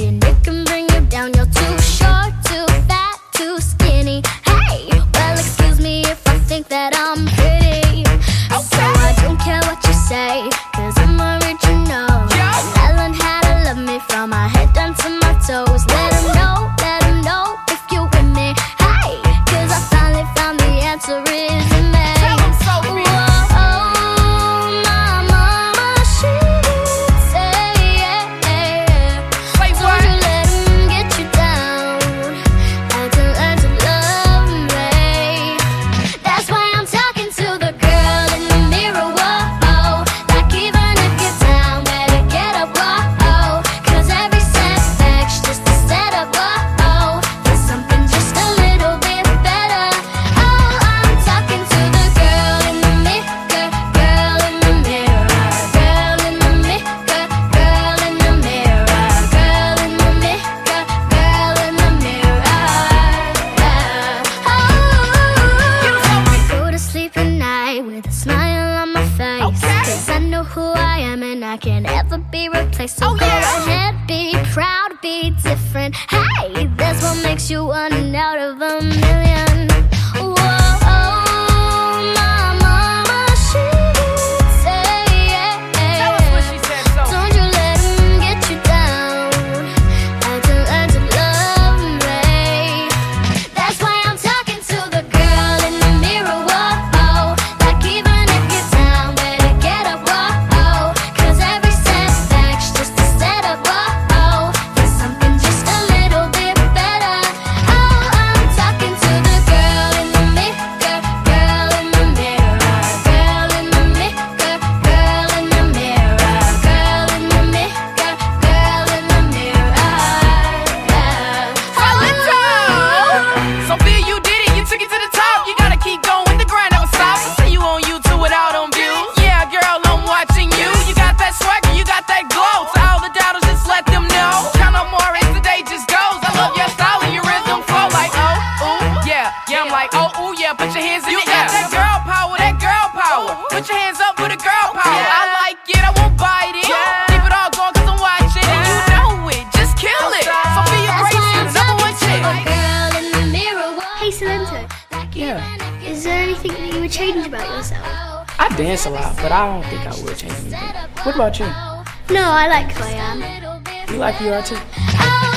and it can bring who I am and I can ever be replaced. So oh, go yeah. ahead, be proud, be different. Hey, that's what makes you one out of a million. yeah. Put your hands in you the air. That girl power, that girl power. Put your hands up for the girl power. Yeah. I like it, I won't bite it. Yeah. Keep it all going cause I'm watching. Yeah. You know it, just kill it. So be your greatest. number one chick. Hey, Salento. Yeah. Is there anything that you would change about yourself? I dance a lot, but I don't think I would change anything. What about you? No, I like who I am. You like who you are too? Oh,